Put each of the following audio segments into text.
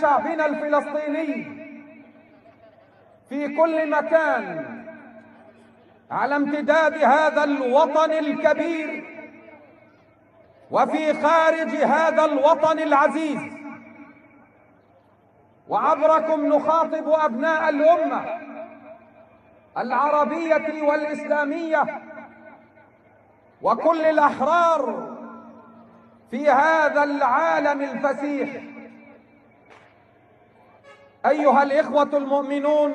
شعبنا الفلسطيني في كل مكان على امتداد هذا الوطن الكبير وفي خارج هذا الوطن العزيز. وعبركم نخاطب أبناء الأمة العربية والإسلامية وكل الأحرار في هذا العالم الفسيح. أيها الإخوة المؤمنون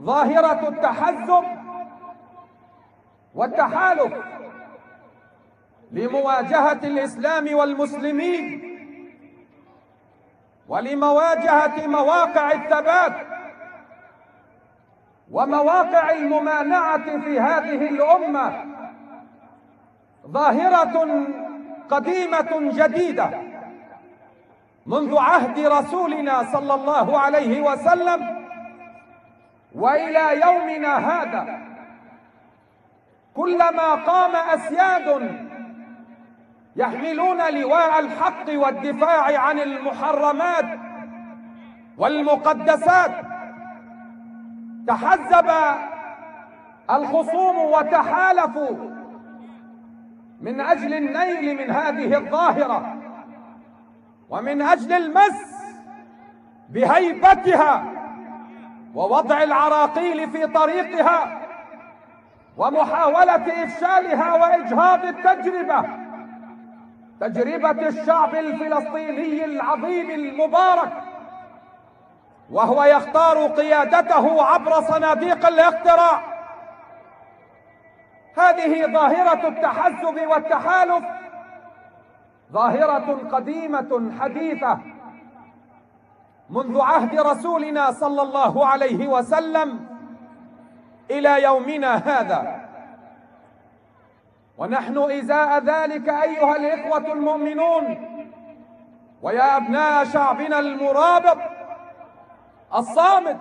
ظاهرة التحزب والتحالف لمواجهة الإسلام والمسلمين ولمواجهة مواقع الثبات ومواقع الممانعة في هذه الأمة ظاهرة قديمة جديدة. منذ عهد رسولنا صلى الله عليه وسلم وإلى يومنا هذا كلما قام أسياد يحملون لواء الحق والدفاع عن المحرمات والمقدسات تحزب الخصوم وتحالفوا من أجل النيل من هذه الظاهرة. ومن أجل المس بهيبتها ووضع العراقيل في طريقها ومحاولة إفشالها وإجهاض التجربة تجربة الشعب الفلسطيني العظيم المبارك وهو يختار قيادته عبر صناديق الاقتراع. هذه ظاهرة التحزب والتحالف ظاهرة قديمة حديثة منذ عهد رسولنا صلى الله عليه وسلم إلى يومنا هذا. ونحن إزاء ذلك أيها الإخوة المؤمنون ويا أبناء شعبنا المرابط الصامت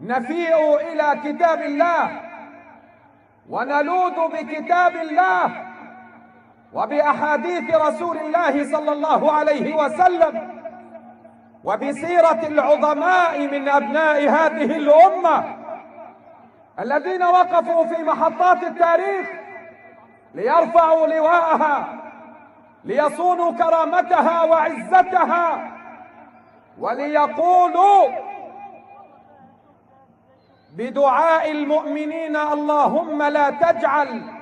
نفيء إلى كتاب الله ونلوذ بكتاب الله وبأحاديث رسول الله صلى الله عليه وسلم وبسيرة العظماء من أبناء هذه الأمة الذين وقفوا في محطات التاريخ ليرفعوا لواءها ليصونوا كرامتها وعزتها وليقولوا بدعاء المؤمنين اللهم لا تجعل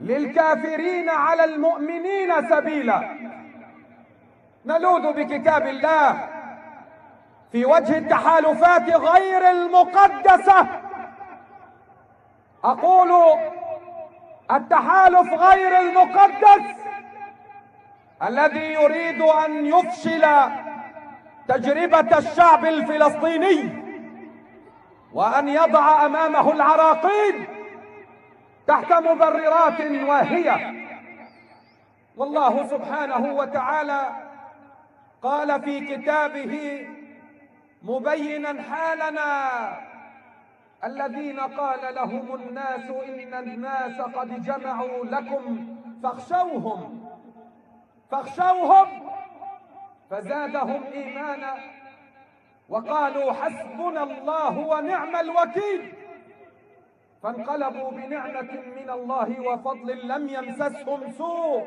للكافرين على المؤمنين سبيلا. نلوذ بكتاب الله في وجه التحالفات غير المقدسة. أقول التحالف غير المقدس الذي يريد أن يفشل تجربة الشعب الفلسطيني وأن يضع أمامه العراقيل. تحت مبررات واهية والله سبحانه وتعالى قال في كتابه مبينا حالنا الذين قال لهم الناس إن الناس قد جمعوا لكم فاخشوهم فاخشوهم فزادهم إيمانا وقالوا حسبنا الله ونعم الوكيل. فانقلبوا بنعمة من الله وفضل لم يمسسهم سوء.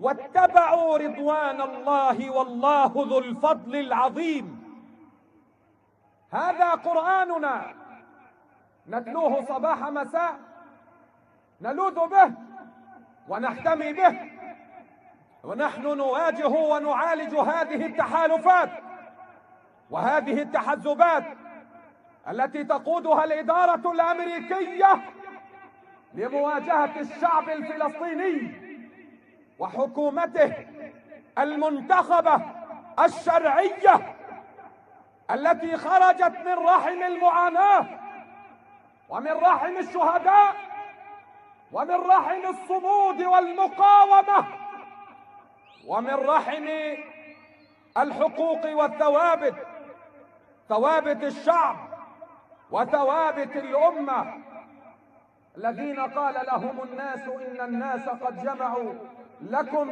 واتبعوا رضوان الله والله ذو الفضل العظيم. هذا قرآننا. نتلوه صباح مساء. نلوذ به ونحتمي به. ونحن نواجه ونعالج هذه التحالفات. وهذه التحزبات. التي تقودها الإدارة الأمريكية لمواجهة الشعب الفلسطيني وحكومته المنتخبة الشرعية التي خرجت من رحم المعاناة ومن رحم الشهداء ومن رحم الصمود والمقاومة ومن رحم الحقوق والثوابت ثوابت الشعب وثوابت الأمة الذين قال لهم الناس إن الناس قد جمعوا لكم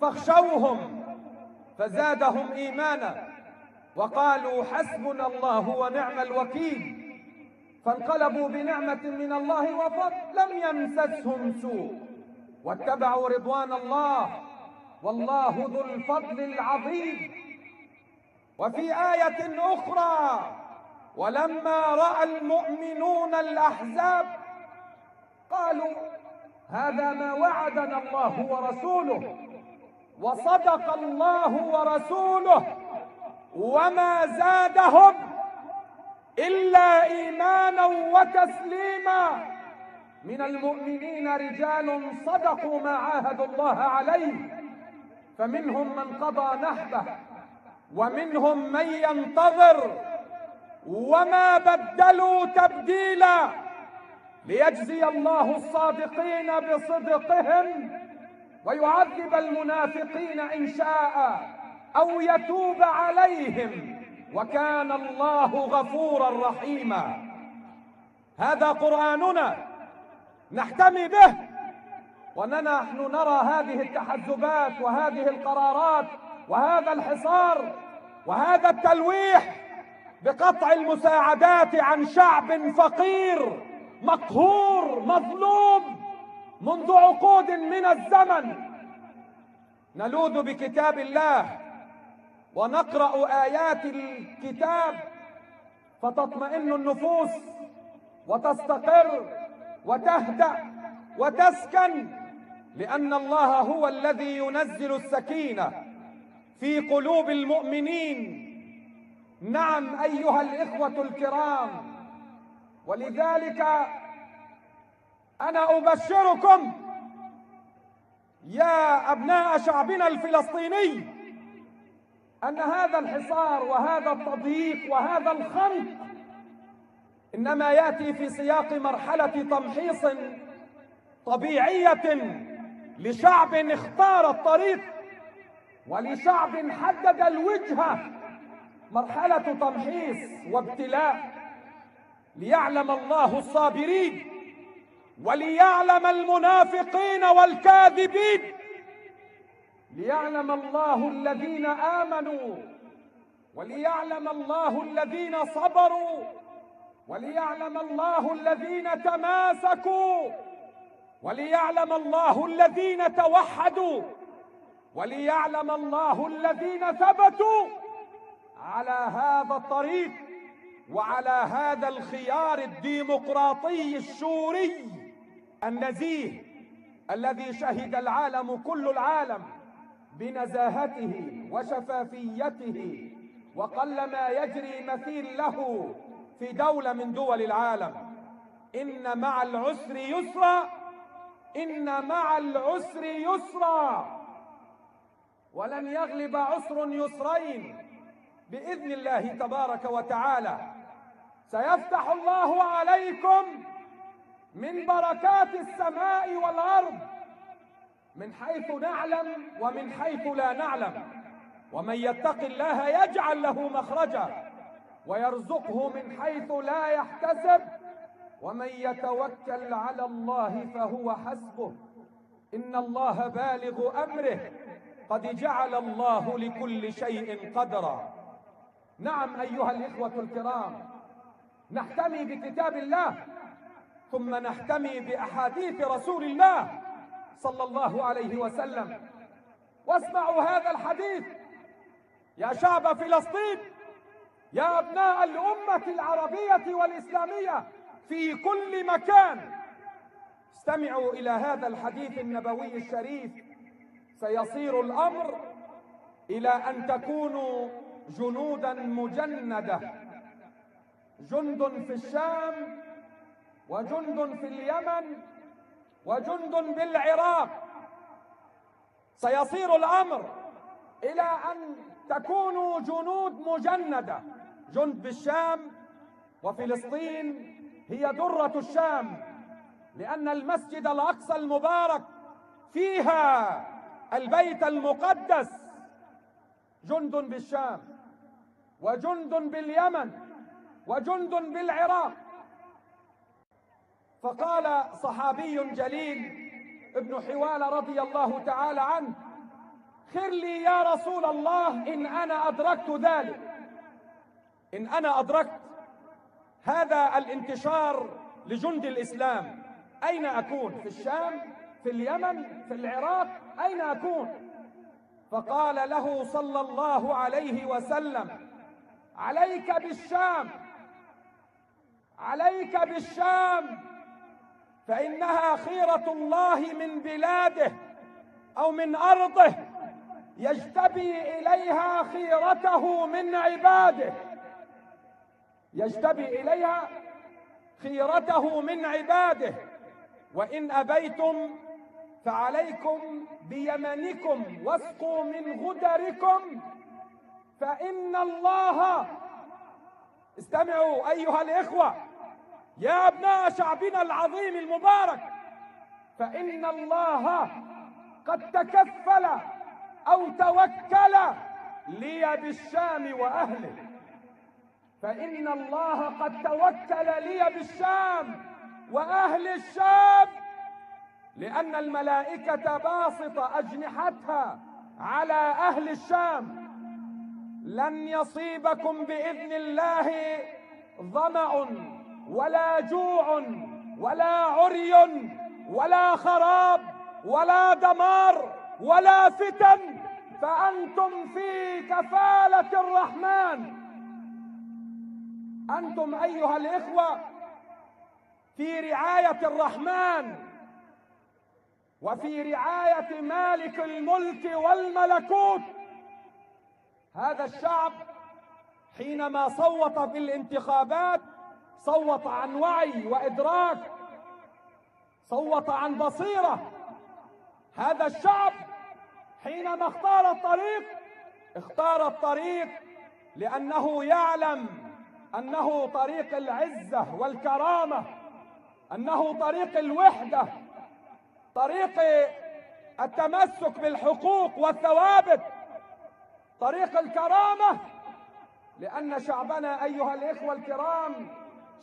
فاخشوهم فزادهم إيمانا وقالوا حسبنا الله ونعم الوكيل فانقلبوا بنعمة من الله وفضل لم يمسسهم سوء واتبعوا رضوان الله والله ذو الفضل العظيم وفي آية أخرى ولما رأى المؤمنون الأحزاب قالوا هذا ما وعدنا الله ورسوله وصدق الله ورسوله وما زادهم إلا إيمانا وتسليما. من المؤمنين رجال صدقوا ما عاهدوا الله عليه فمنهم من قضى نحبه ومنهم من ينتظر وما بدلوا تبديلا ليجزي الله الصادقين بصدقهم ويعذب المنافقين إن شاء أو يتوب عليهم وكان الله غفورا رحيما. هذا قرآننا نحتمي به ونحن نرى هذه التحزبات وهذه القرارات وهذا الحصار وهذا التلويح بقطع المساعدات عن شعب فقير مقهور مظلوم منذ عقود من الزمن. نلوذ بكتاب الله ونقرأ آيات الكتاب فتطمئن النفوس وتستقر وتهدأ وتسكن لأن الله هو الذي ينزل السكينة في قلوب المؤمنين. نعم أيها الإخوة الكرام. ولذلك أنا أبشركم يا أبناء شعبنا الفلسطيني أن هذا الحصار وهذا التضييق وهذا الخنق إنما يأتي في سياق مرحلة تمحيص طبيعية لشعب اختار الطريق ولشعب حدد الوجهه مرحلة تمحيص وابتلاء ليعلم الله الصابرين وليعلم المنافقين والكاذبين ليعلم الله الذين آمنوا وليعلم الله الذين صبروا وليعلم الله الذين تماسكوا وليعلم الله الذين توحدوا وليعلم الله الذين ثبتوا على هذا الطريق وعلى هذا الخيار الديمقراطي الشوري النزيه الذي شهد العالم كل العالم بنزاهته وشفافيته وقل ما يجري مثيل له في دولة من دول العالم. إن مع العسر يسرا إن مع العسر يسرا. ولن يغلب عسر يسرين. بإذن الله تبارك وتعالى. سيفتح الله عليكم من بركات السماء والأرض من حيث نعلم ومن حيث لا نعلم. ومن يتق الله يجعل له مخرجا ويرزقه من حيث لا يحتسب. ومن يتوكل على الله فهو حسبه. إن الله بالغ أمره. قد جعل الله لكل شيء قدرا. نعم أيها الإخوة الكرام نحتمي بكتاب الله ثم نحتمي بأحاديث رسول الله صلى الله عليه وسلم. واسمعوا هذا الحديث. يا شعب فلسطين يا أبناء الأمة العربية والإسلامية في كل مكان. استمعوا إلى هذا الحديث النبوي الشريف. سيصير الأمر إلى أن تكونوا جنودا مجندة. جند في الشام وجند في اليمن وجند بالعراق. سيصير الأمر إلى أن تكونوا جنود مجندة. جند بالشام وفلسطين هي درة الشام لأن المسجد الأقصى المبارك فيها البيت المقدس. جند بالشام وجند باليمن وجند بالعراق. فقال صحابي جليل ابن حوال رضي الله تعالى عنه خر لي يا رسول الله إن أنا أدركت ذلك. إن أنا أدركت. هذا الانتشار لجند الإسلام. أين أكون؟ في الشام في اليمن في العراق؟ أين أكون؟ فقال له صلى الله عليه وسلم عليك بالشام. عليك بالشام. فإنها خيرة الله من بلاده أو من أرضه يجتبي إليها خيرته من عباده. يجتبي إليها خيرته من عباده. وإن أبيتم فعليكم بيمنكم واسقوا من غدركم. فإن الله استمعوا أيها الإخوة يا أبناء شعبنا العظيم المبارك فإن الله قد تكفل أو توكل لي بالشام وأهله. فإن الله قد توكل لي بالشام وأهل الشام لأن الملائكة باسطة أجنحتها على أهل الشام. لن يصيبكم بإذن الله ظمأ ولا جوع ولا عري ولا خراب ولا دمار ولا فتن فأنتم في كفالة الرحمن. أنتم أيها الإخوة في رعاية الرحمن وفي رعاية مالك الملك والملكوت. هذا الشعب حينما صوت في الانتخابات صوت عن وعي وإدراك صوت عن بصيرة. هذا الشعب حينما اختار الطريق اختار الطريق لأنه يعلم أنه طريق العزة والكرامة أنه طريق الوحدة طريق التمسك بالحقوق والثوابت. طريق الكرامة لأن شعبنا أيها الإخوة الكرام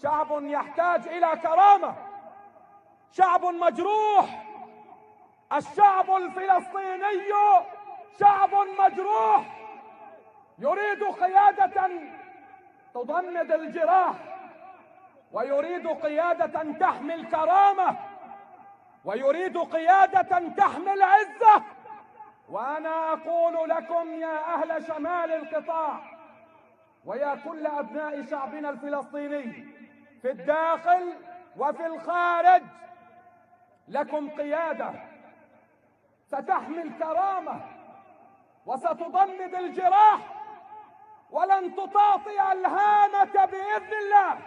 شعب يحتاج إلى كرامة. شعب مجروح الشعب الفلسطيني شعب مجروح يريد قيادة تضمد الجراح ويريد قيادة تحمل كرامة ويريد قيادة تحمل عزة وأنا أقول لكم يا أهل شمال القطاع ويا كل أبناء شعبنا الفلسطيني في الداخل وفي الخارج لكم قيادة. ستحمل كرامة وستضمد الجراح ولن تطاطئ الهامة بإذن الله.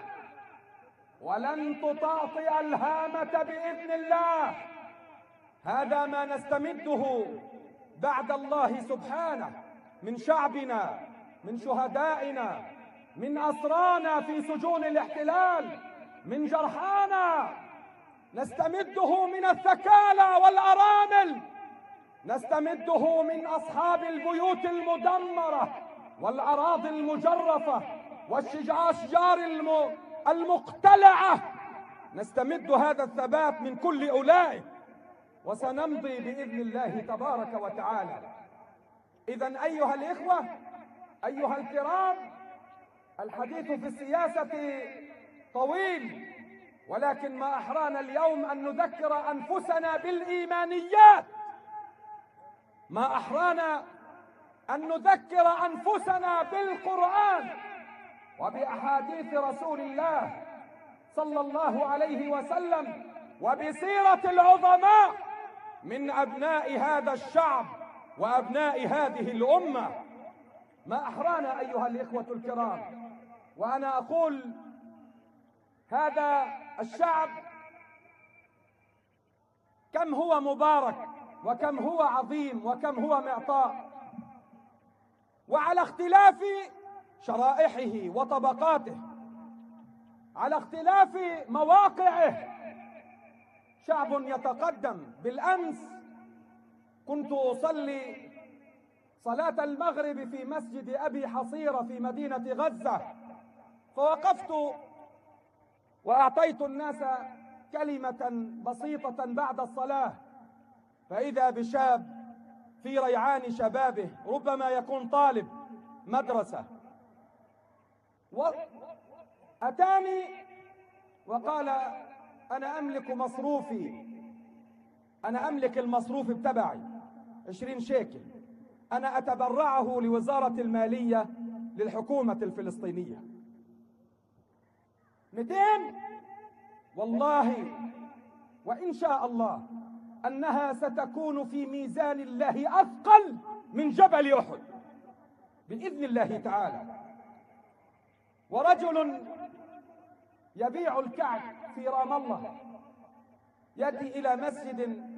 ولن تطاطئ الهامة بإذن الله. هذا ما نستمده بعد الله سبحانه من شعبنا من شهدائنا من أسرانا في سجون الاحتلال من جرحانا نستمده من الثكالى والأرامل نستمده من أصحاب البيوت المدمرة والأراضي المجرفة والأشجار المقتلعة. نستمد هذا الثبات من كل أولئك. وسنمضي بإذن الله تبارك وتعالى. إذا أيها الإخوة أيها الكرام الحديث في السياسة طويل ولكن ما أحرانا اليوم أن نذكر أنفسنا بالإيمانيات. ما أحرانا أن نذكر أنفسنا بالقرآن وبأحاديث رسول الله صلى الله عليه وسلم وبسيرة العظماء. من أبناء هذا الشعب وأبناء هذه الأمة. ما أحرانا أيها الإخوة الكرام وأنا أقول هذا الشعب كم هو مبارك وكم هو عظيم وكم هو معطاء. وعلى اختلاف شرائحه وطبقاته على اختلاف مواقعه شعب يتقدم. بالأمس كنت أصلي صلاة المغرب في مسجد أبي حصيرة في مدينة غزة. فوقفت وأعطيت الناس كلمة بسيطة بعد الصلاة. فإذا بشاب في ريعان شبابه ربما يكون طالب مدرسة. وأتاني وقال أنا أملك مصروفي. أنا أملك المصروف بتبعي. عشرين شيكل. أنا أتبرعه لوزارة المالية للحكومة الفلسطينية. 200 والله! وإن شاء الله أنها ستكون في ميزان الله أثقل من جبل أحد. بإذن الله تعالى. ورجل يبيع الكعب في رام الله. يأتي إلى مسجد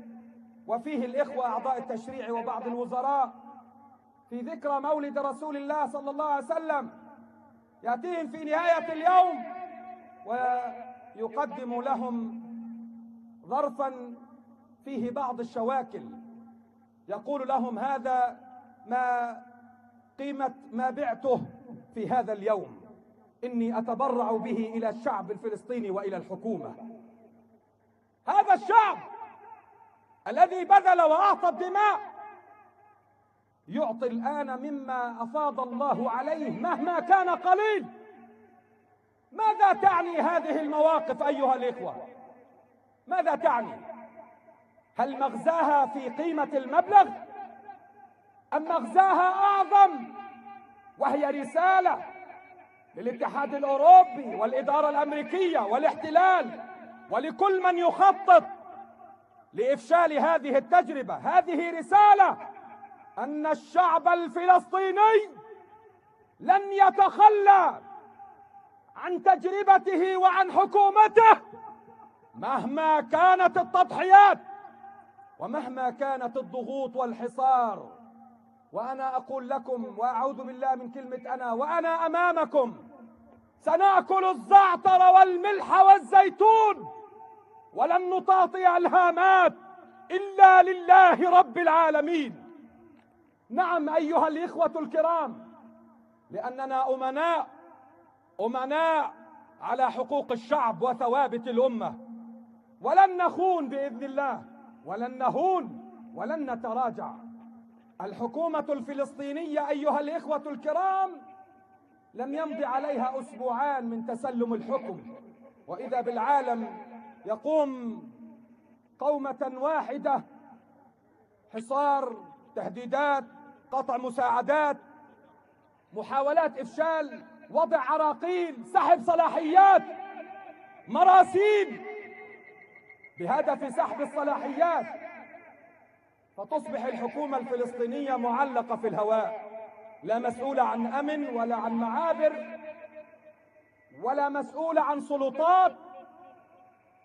وفيه الإخوة أعضاء التشريع وبعض الوزراء في ذكرى مولد رسول الله صلى الله عليه وسلم. يأتيهم في نهاية اليوم ويقدم لهم ظرفا فيه بعض الشواكل. يقول لهم هذا ما قيمة ما بعته في هذا اليوم. إني أتبرع به إلى الشعب الفلسطيني وإلى الحكومة. هذا الشعب الذي بذل وأعطى الدماء يعطي الآن مما أفاض الله عليه مهما كان قليل. ماذا تعني هذه المواقف أيها الإخوة؟ ماذا تعني؟ هل مغزاها في قيمة المبلغ أم مغزاها أعظم وهي رسالة للاتحاد الأوروبي والإدارة الأمريكية والاحتلال ولكل من يخطط لإفشال هذه التجربة. هذه رسالة أن الشعب الفلسطيني لن يتخلى عن تجربته وعن حكومته مهما كانت التضحيات ومهما كانت الضغوط والحصار. وأنا أقول لكم وأعوذ بالله من كلمة أنا وأنا أمامكم سنأكل الزعتر والملح والزيتون ولن نطاطي الهامات إلا لله رب العالمين. نعم أيها الإخوة الكرام لأننا أمناء أمناء على حقوق الشعب وثوابت الأمة. ولن نخون بإذن الله ولن نهون ولن نتراجع. الحكومة الفلسطينية أيها الإخوة الكرام لم يمض عليها أسبوعان من تسلم الحكم. وإذا بالعالم يقوم قومة واحدة حصار تهديدات قطع مساعدات محاولات إفشال وضع عراقيل سحب صلاحيات مراسيم بهدف سحب الصلاحيات. فتصبح الحكومة الفلسطينية معلقة في الهواء. لا مسؤولة عن أمن ولا عن معابر ولا مسؤولة عن سلطات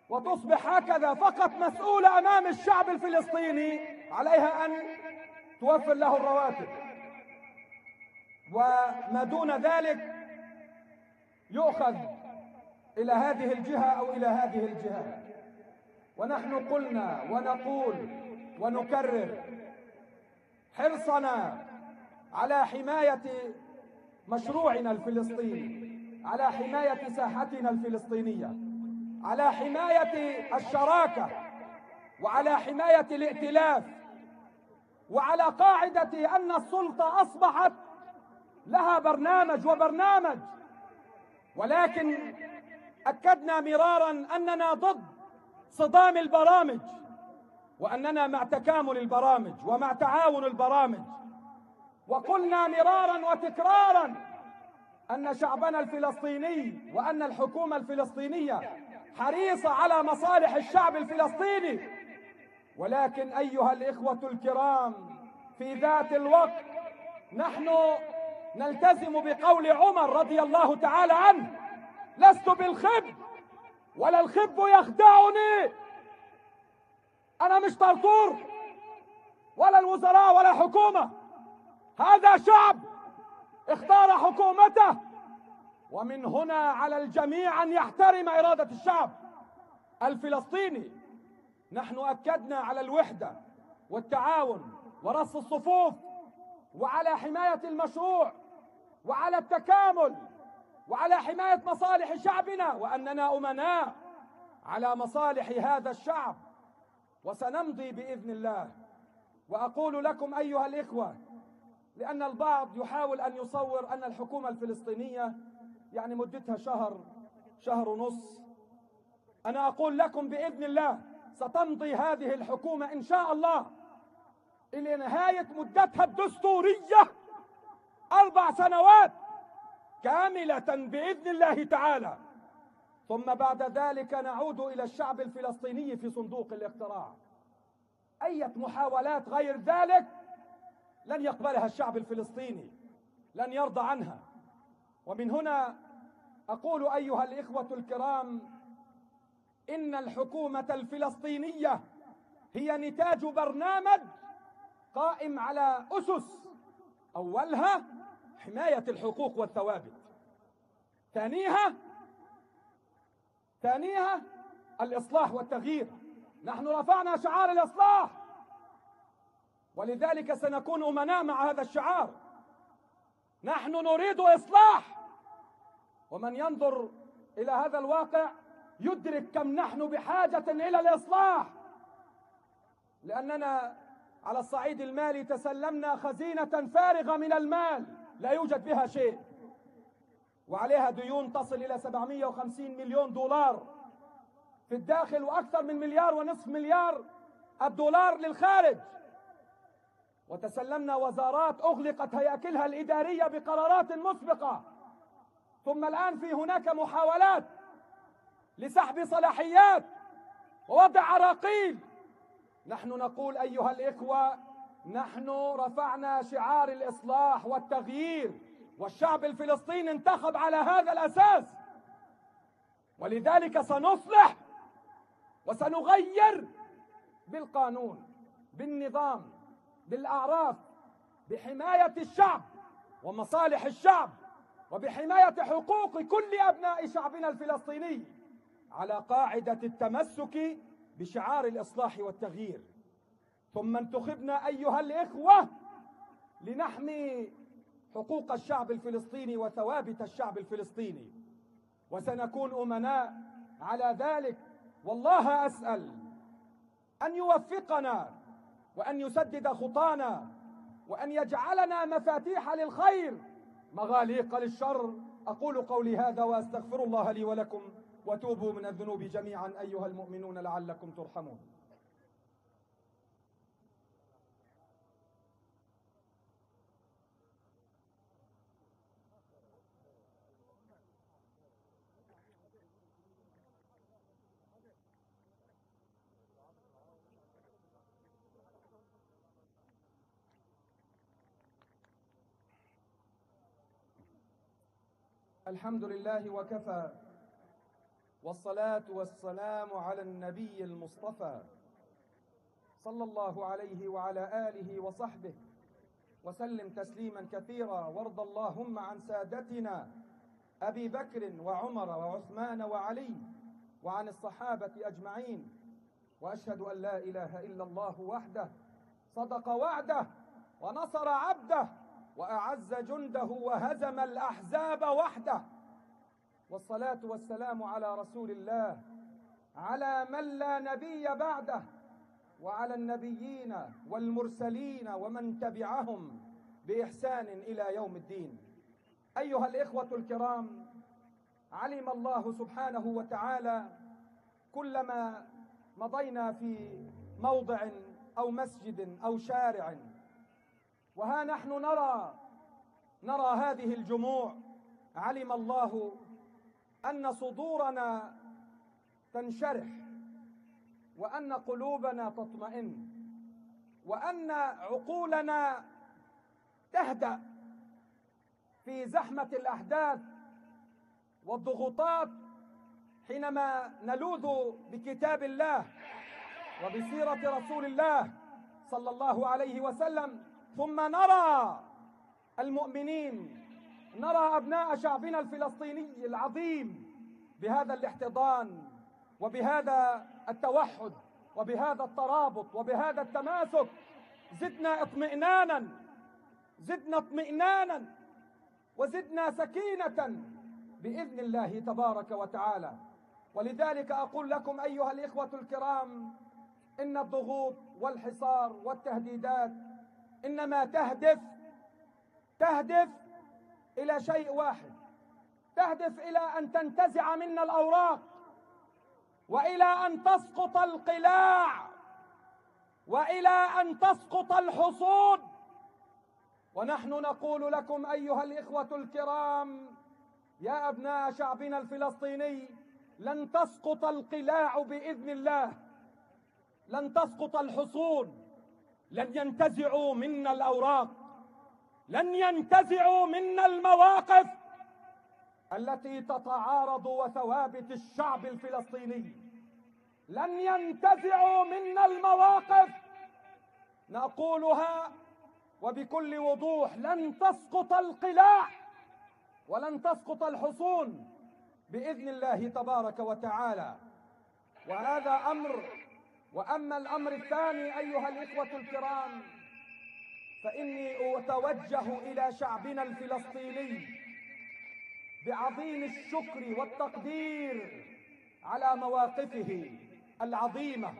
وتصبح هكذا فقط مسؤولة أمام الشعب الفلسطيني. عليها أن توفر له الرواتب. وما دون ذلك يؤخذ إلى هذه الجهة أو إلى هذه الجهة. ونحن قلنا ونقول ونكرر حرصنا على حماية مشروعنا الفلسطيني على حماية ساحتنا الفلسطينية على حماية الشراكة وعلى حماية الائتلاف وعلى قاعدة أن السلطة أصبحت لها برنامج وبرنامج. ولكن أكدنا مرارا أننا ضد صدام البرامج. وأننا مع تكامل البرامج ومع تعاون البرامج. وقلنا مرارا وتكرارا أن شعبنا الفلسطيني وأن الحكومة الفلسطينية حريصة على مصالح الشعب الفلسطيني. ولكن أيها الإخوة الكرام في ذات الوقت نحن نلتزم بقول عمر رضي الله تعالى عنه لست بالخب ولا الخب يخدعني. أنا مش طرطور ولا الوزراء ولا حكومة. هذا شعب اختار حكومته ومن هنا على الجميع أن يحترم إرادة الشعب الفلسطيني. نحن أكدنا على الوحدة والتعاون ورص الصفوف وعلى حماية المشروع وعلى التكامل وعلى حماية مصالح شعبنا وأننا أمناء على مصالح هذا الشعب. وسنمضي بإذن الله. وأقول لكم أيها الإخوة لأن البعض يحاول أن يصور أن الحكومة الفلسطينية يعني مدتها شهر شهر ونص. أنا أقول لكم بإذن الله ستمضي هذه الحكومة إن شاء الله إلى نهاية مدتها الدستورية أربع سنوات كاملة بإذن الله تعالى. ثم بعد ذلك نعود إلى الشعب الفلسطيني في صندوق الاقتراع. اية محاولات غير ذلك لن يقبلها الشعب الفلسطيني لن يرضى عنها. ومن هنا أقول أيها الإخوة الكرام إن الحكومة الفلسطينية هي نتاج برنامج قائم على أسس أولها حماية الحقوق والثوابت ثانيها ثانيها الإصلاح والتغيير. نحن رفعنا شعار الإصلاح. ولذلك سنكون أمناء مع هذا الشعار. نحن نريد إصلاح. ومن ينظر إلى هذا الواقع يدرك كم نحن بحاجة إلى الإصلاح. لأننا على الصعيد المالي تسلمنا خزينة فارغة من المال. لا يوجد بها شيء. وعليها ديون تصل إلى 750 مليون دولار. في الداخل وأكثر من مليار ونصف مليار الدولار للخارج. وتسلمنا وزارات أغلقت هياكلها الإدارية بقرارات مسبقة. ثم الآن في هناك محاولات لسحب صلاحيات ووضع عراقيل. نحن نقول أيها الإخوة نحن رفعنا شعار الإصلاح والتغيير. والشعب الفلسطيني انتخب على هذا الأساس. ولذلك سنصلح وسنغير بالقانون بالنظام بالأعراف بحماية الشعب ومصالح الشعب وبحماية حقوق كل أبناء شعبنا الفلسطيني على قاعدة التمسك بشعار الإصلاح والتغيير. ثم انتخبنا أيها الإخوة لنحمي حقوق الشعب الفلسطيني وثوابت الشعب الفلسطيني. وسنكون أمناء على ذلك. والله أسأل أن يوفقنا وأن يسدد خطانا وأن يجعلنا مفاتيح للخير. مغاليق للشر. أقول قولي هذا وأستغفر الله لي ولكم. وتوبوا من الذنوب جميعا أيها المؤمنون لعلكم ترحمون. الحمد لله وكفى والصلاة والسلام على النبي المصطفى صلى الله عليه وعلى آله وصحبه وسلم تسليما كثيرا. وارض اللهم عن سادتنا أبي بكر وعمر وعثمان وعلي وعن الصحابة أجمعين. وأشهد أن لا إله إلا الله وحده صدق وعده ونصر عبده وأعز جنده وهزم الأحزاب وحده. والصلاة والسلام على رسول الله على من لا نبي بعده وعلى النبيين والمرسلين ومن تبعهم بإحسان إلى يوم الدين. أيها الإخوة الكرام علم الله سبحانه وتعالى كلما مضينا في موضع أو مسجد أو شارع وها نحن نرى نرى هذه الجموع. علم الله أن صدورنا تنشرح وأن قلوبنا تطمئن وأن عقولنا تهدأ في زحمة الأحداث والضغوطات حينما نلوذ بكتاب الله وبسيرة رسول الله صلى الله عليه وسلم. ثم نرى المؤمنين نرى أبناء شعبنا الفلسطيني العظيم بهذا الاحتضان وبهذا التوحد وبهذا الترابط وبهذا التماسك. زدنا اطمئنانا زدنا اطمئنانا وزدنا سكينة بإذن الله تبارك وتعالى. ولذلك أقول لكم أيها الإخوة الكرام إن الضغوط والحصار والتهديدات إنما تهدف تهدف إلى شيء واحد. تهدف إلى أن تنتزع منا الأوراق وإلى أن تسقط القلاع وإلى أن تسقط الحصون. ونحن نقول لكم أيها الإخوة الكرام يا أبناء شعبنا الفلسطيني لن تسقط القلاع بإذن الله لن تسقط الحصون. لن ينتزعوا منا الأوراق لن ينتزعوا منا المواقف التي تتعارض وثوابت الشعب الفلسطيني. لن ينتزعوا منا المواقف نقولها وبكل وضوح لن تسقط القلاع ولن تسقط الحصون بإذن الله تبارك وتعالى. وهذا أمر وأما الأمر الثاني أيها الإخوة الكرام فإني أتوجه إلى شعبنا الفلسطيني بعظيم الشكر والتقدير على مواقفه العظيمة.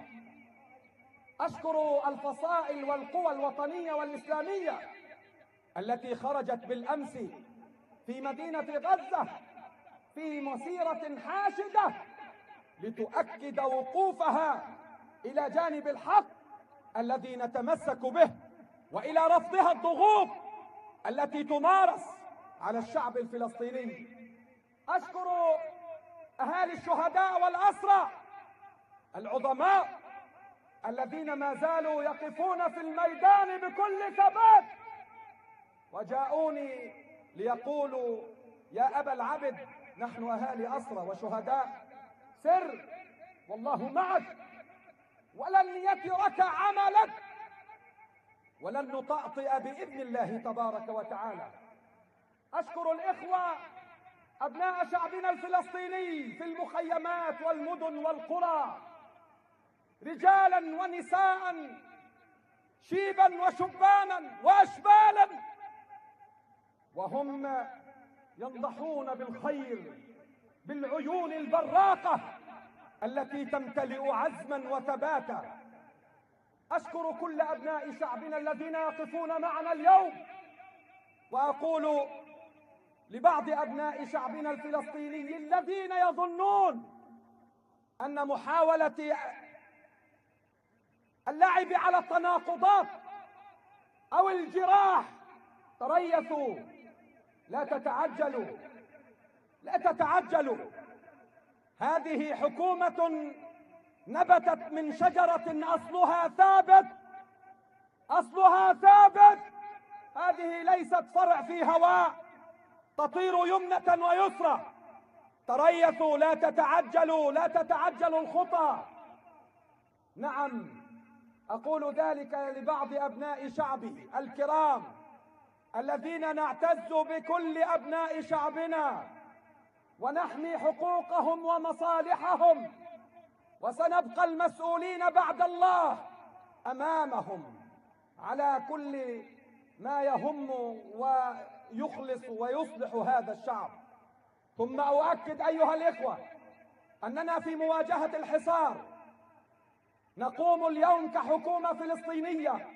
أشكر الفصائل والقوى الوطنية والإسلامية التي خرجت بالأمس في مدينة غزة في مسيرة حاشدة لتؤكد وقوفها إلى جانب الحق الذي نتمسك به وإلى رفضها الضغوط التي تمارس على الشعب الفلسطيني. أشكر أهالي الشهداء والأسرى العظماء الذين ما زالوا يقفون في الميدان بكل ثبات وجاءوني ليقولوا يا أبا العبد نحن أهالي أسرى وشهداء سر والله معك. ولن يترك عملك ولن نطأطئ بإذن الله تبارك وتعالى. أشكر الإخوة أبناء شعبنا الفلسطيني في المخيمات والمدن والقرى رجالا ونساء شيبا وشبانا واشبالا. وهم ينضحون بالخير بالعيون البراقة. التي تمتلئ عزما وثباتا. أشكر كل أبناء شعبنا الذين يقفون معنا اليوم. وأقول لبعض أبناء شعبنا الفلسطيني الذين يظنون أن محاولة اللعب على التناقضات أو الجراح تريثوا. لا تتعجلوا. لا تتعجلوا. هذه حكومة نبتت من شجرة أصلها ثابت. أصلها ثابت. هذه ليست فرع في هواء. تطير يمنة ويسرى. تريثوا لا تتعجلوا لا تتعجلوا الخطى. نعم أقول ذلك لبعض أبناء شعبي الكرام الذين نعتز بكل أبناء شعبنا. ونحمي حقوقهم ومصالحهم وسنبقى المسؤولين بعد الله أمامهم على كل ما يهم ويخلص ويصلح هذا الشعب. ثم أؤكد أيها الإخوة أننا في مواجهة الحصار. نقوم اليوم كحكومة فلسطينية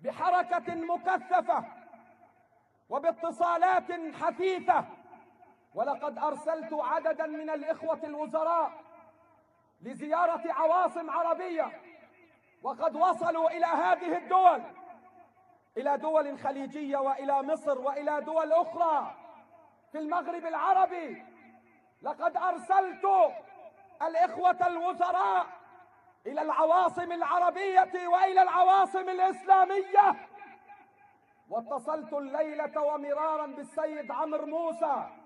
بحركة مكثفة وباتصالات حثيثة ولقد أرسلت عددا من الإخوة الوزراء لزيارة عواصم عربية وقد وصلوا إلى هذه الدول إلى دول خليجية وإلى مصر وإلى دول أخرى. في المغرب العربي لقد أرسلت الإخوة الوزراء إلى العواصم العربية وإلى العواصم الإسلامية. واتصلت الليلة ومرارا بالسيد عمرو موسى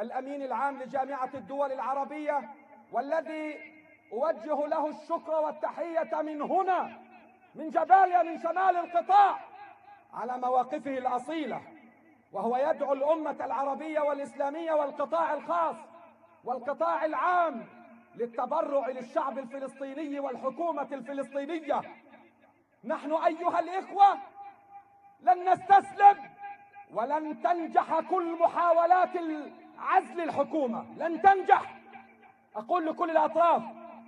الأمين العام لجامعة الدول العربية والذي أوجه له الشكر والتحية من هنا من جباليا من شمال القطاع على مواقفه الأصيلة وهو يدعو الأمة العربية والإسلامية والقطاع الخاص والقطاع العام للتبرع للشعب الفلسطيني والحكومة الفلسطينية. نحن أيها الإخوة لن نستسلم ولن تنجح كل محاولات عزل الحكومة. لن تنجح. أقول لكل الأطراف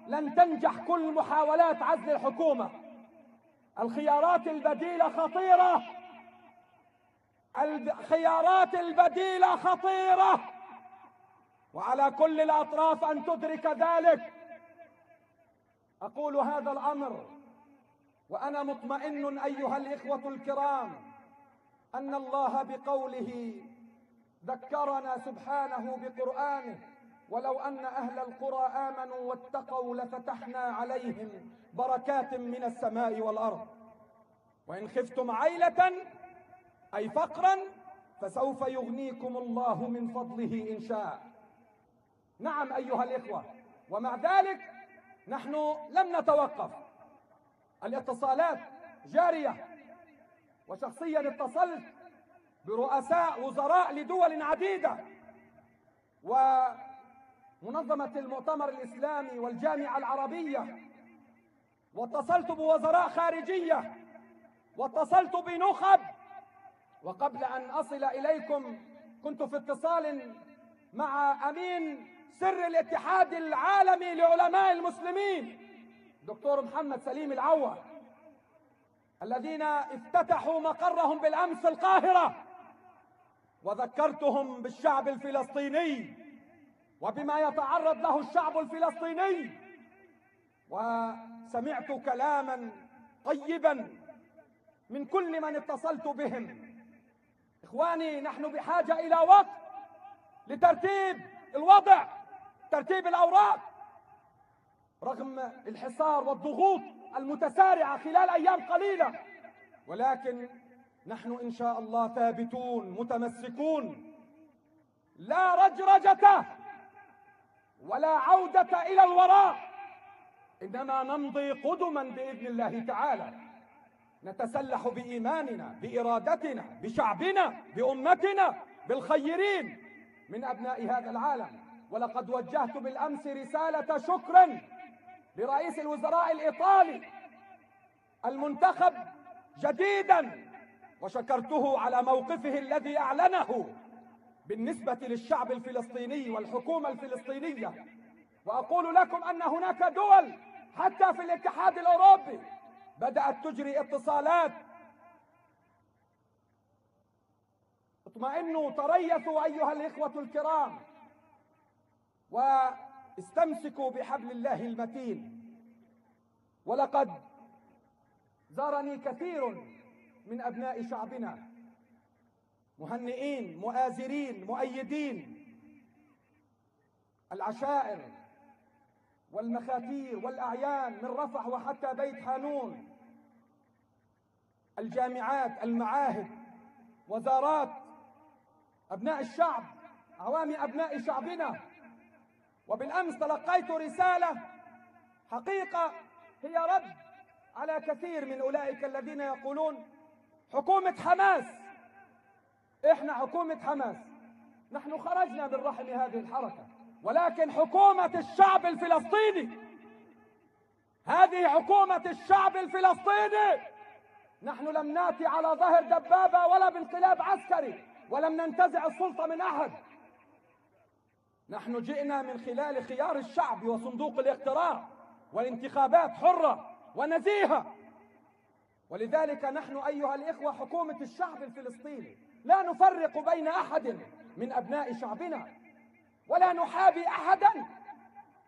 لن تنجح كل محاولات عزل الحكومة. الخيارات البديلة خطيرة. الخيارات البديلة خطيرة. وعلى كل الأطراف أن تدرك ذلك. أقول هذا الأمر وأنا مطمئن أيها الإخوة الكرام أن الله بقوله ذكرنا سبحانه بقرآنه ولو أن أهل القرى آمنوا واتقوا لفتحنا عليهم بركات من السماء والأرض. وإن خفتم عيلة أي فقرا فسوف يغنيكم الله من فضله إن شاء. نعم أيها الإخوة ومع ذلك نحن لم نتوقف. الاتصالات جارية وشخصيا اتصلت برؤساء وزراء لدول عديدة. ومنظمة المؤتمر الإسلامي والجامعة العربية. واتصلت بوزراء خارجية. واتصلت بنخب. وقبل أن أصل إليكم كنت في اتصال مع أمين سر الاتحاد العالمي لعلماء المسلمين دكتور محمد سليم العوة. الذين افتتحوا مقرهم بالأمس القاهرة. وذكرتهم بالشعب الفلسطيني وبما يتعرض له الشعب الفلسطيني. وسمعت كلاما طيبا من كل من اتصلت بهم. إخواني نحن بحاجة إلى وقت لترتيب الوضع ترتيب الأوراق. رغم الحصار والضغوط المتسارعة خلال أيام قليلة ولكن نحن إن شاء الله ثابتون متمسكون. لا رجرجة ولا عودة إلى الوراء. إنما نمضي قدما بإذن الله تعالى. نتسلح بإيماننا بإرادتنا بشعبنا بأمتنا بالخيرين من أبناء هذا العالم. ولقد وجهت بالأمس رسالة شكر لرئيس الوزراء الإيطالي المنتخب جديدا. وشكرته على موقفه الذي أعلنه بالنسبة للشعب الفلسطيني والحكومة الفلسطينية. وأقول لكم أن هناك دول حتى في الاتحاد الأوروبي بدأت تجري اتصالات. اطمئنوا تريثوا أيها الإخوة الكرام واستمسكوا بحبل الله المتين. ولقد زارني كثير من أبناء شعبنا. مهنئين مؤازرين مؤيدين. العشائر والمخاتير والأعيان من رفح وحتى بيت حانون. الجامعات المعاهد وزارات أبناء الشعب عوام أبناء شعبنا. وبالأمس تلقيت رسالة حقيقة هي رد على كثير من أولئك الذين يقولون حكومة حماس. إحنا حكومة حماس. نحن خرجنا من رحم هذه الحركة. ولكن حكومة الشعب الفلسطيني. هذه حكومة الشعب الفلسطيني. نحن لم ناتي على ظهر دبابة ولا بانقلاب عسكري. ولم ننتزع السلطة من أحد. نحن جئنا من خلال خيار الشعب وصندوق الاقتراع. والانتخابات حرة ونزيهة. ولذلك نحن أيها الإخوة حكومة الشعب الفلسطيني لا نفرق بين أحد من أبناء شعبنا ولا نحابي أحدا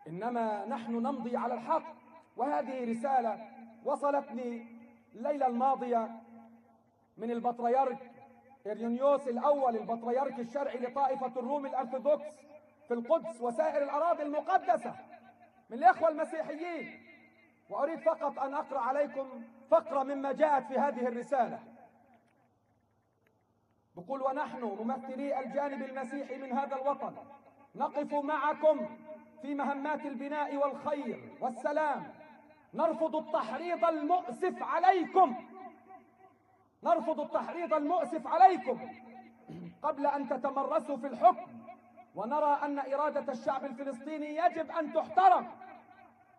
إنما نحن نمضي على الحق. وهذه رسالة وصلتني الليلة الماضية من البطريرك إريونيوس الأول البطريرك الشرعي لطائفة الروم الأرثوذكس في القدس وسائر الأراضي المقدسة. من الإخوة المسيحيين وأريد فقط أن أقرأ عليكم فقرة مما جاءت في هذه الرسالة. بقول ونحن ممثلي الجانب المسيحي من هذا الوطن نقف معكم في مهمات البناء والخير والسلام. نرفض التحريض المؤسف عليكم. نرفض التحريض المؤسف عليكم. قبل أن تتمرسوا في الحكم ونرى أن إرادة الشعب الفلسطيني يجب أن تحترم.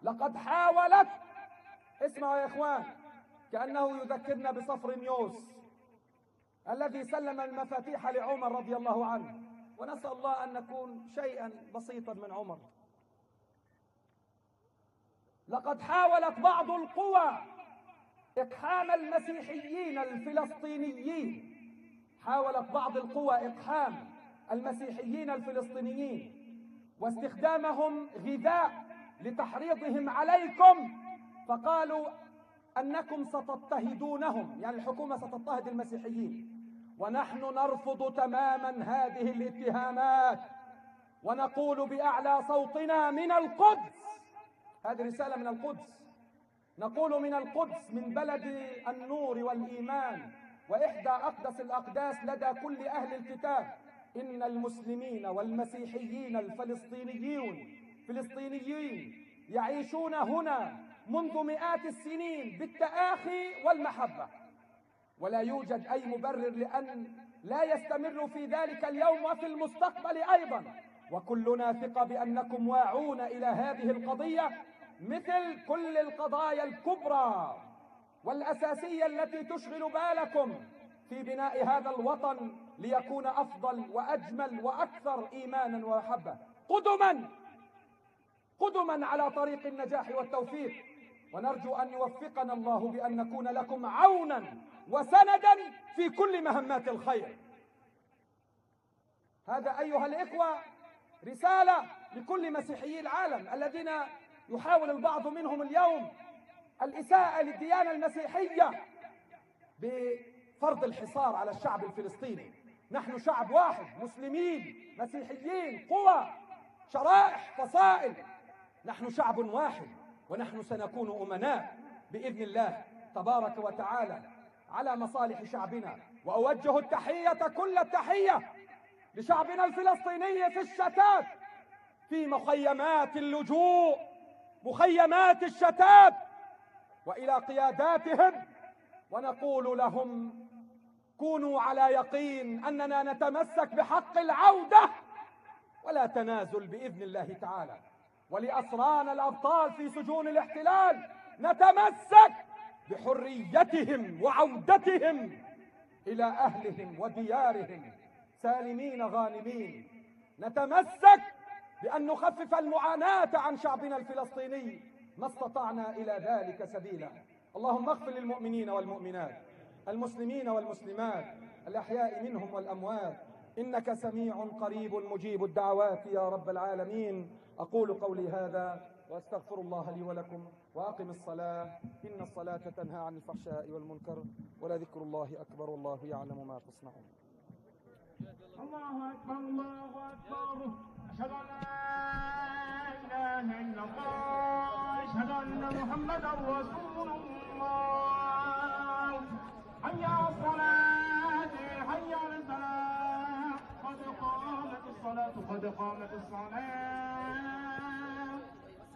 لقد حاولت. اسمعوا يا إخوان. كأنه يذكرنا بصفر نيوس الذي سلم المفاتيح لعمر رضي الله عنه. ونسأل الله أن نكون شيئا بسيطا من عمر. لقد حاولت بعض القوى إقحام المسيحيين الفلسطينيين. حاولت بعض القوى إقحام المسيحيين الفلسطينيين. واستخدامهم غذاء لتحريضهم عليكم. فقالوا أنكم ستضطهدونهم يعني الحكومة ستضطهد المسيحيين. ونحن نرفض تماما هذه الاتهامات. ونقول بأعلى صوتنا من القدس. هذه رسالة من القدس. نقول من القدس من بلد النور والإيمان. وإحدى أقدس الأقداس لدى كل أهل الكتاب. إن المسلمين والمسيحيين الفلسطينيون فلسطينيين يعيشون هنا. منذ مئات السنين بالتآخي والمحبة. ولا يوجد أي مبرر لأن لا يستمر في ذلك اليوم وفي المستقبل أيضا. وكلنا ثقة بأنكم واعون إلى هذه القضية مثل كل القضايا الكبرى والأساسية التي تشغل بالكم في بناء هذا الوطن ليكون أفضل وأجمل وأكثر إيمانا ومحبة. قدما! قدما على طريق النجاح والتوفيق. ونرجو أن يوفقنا الله بأن نكون لكم عونا وسندا في كل مهمات الخير. هذا أيها الإخوة رسالة لكل مسيحيي العالم الذين يحاول البعض منهم اليوم الإساءة للديانة المسيحية بفرض الحصار على الشعب الفلسطيني. نحن شعب واحد مسلمين مسيحيين قوى شرائح فصائل. نحن شعب واحد. ونحن سنكون أمناء بإذن الله تبارك وتعالى على مصالح شعبنا. وأوجه التحية كل التحية لشعبنا الفلسطيني في الشتات في مخيمات اللجوء مخيمات الشتات وإلى قياداتهم. ونقول لهم كونوا على يقين أننا نتمسك بحق العودة ولا تنازل بإذن الله تعالى. ولاسرانا الأبطال في سجون الاحتلال نتمسك بحريتهم وعودتهم إلى أهلهم وديارهم. سالمين غانمين. نتمسك بأن نخفف المعاناة عن شعبنا الفلسطيني ما استطعنا إلى ذلك سبيلا. اللهم اغفر للمؤمنين والمؤمنات المسلمين والمسلمات الأحياء منهم والأموات. إنك سميع قريب مجيب الدعوات يا رب العالمين. أقول قولي هذا وأستغفر الله لي ولكم وأقم الصلاة. إن الصلاة تنهى عن الفحشاء والمنكر ولذكر الله أكبر والله يعلم ما تصنعون. الله أكبر الله أكبر. أشهد أن لا إله إلا الله. أشهد أن محمدا رسول الله. حي على الصلاة حي على الفلاح قد قامت الصلاة قد قامت الصلاة.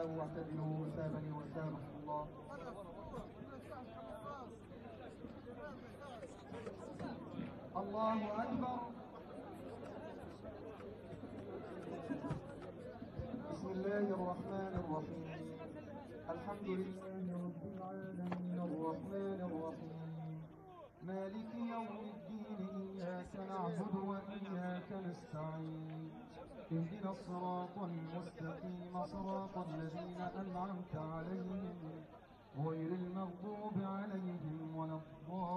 تساووا واعتدلوا ثابني وثابكم الله. الله أكبر. بسم الله الرحمن الرحيم. الحمد لله رب العالمين الرحمن الرحيم. مالك يوم الدين إياك نعبد وإياك نستعين. اهدنا الصراط المستقيم صراط الذين أنعمت عليهم غير المغضوب عليهم ولا الضالين.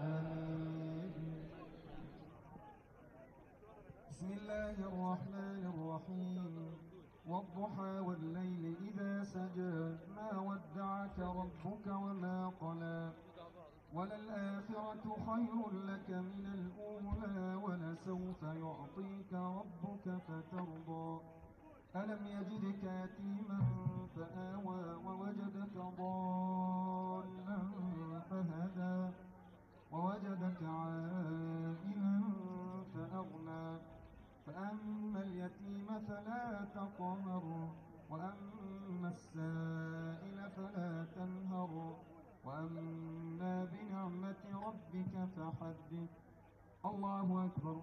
آمين بسم الله الرحمن الرحيم. والضحى والليل إذا سجى ما ودعك ربك وما قلى. وللآخرة خير لك من الأولى ولسوف يعطيك ربك فترضى. ألم يجدك يتيما فآوى ووجدك ضالا فهدى. ووجدك عائلا فأغنى. فأما اليتيم فلا تقمر وأما السائل فلا تنهر. وأما بنعمة ربك فحدث. الله أكبر.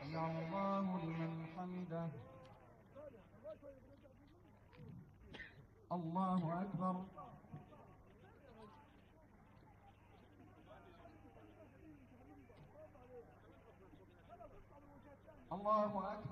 سمع الله لمن حمده. الله أكبر. الله أكبر.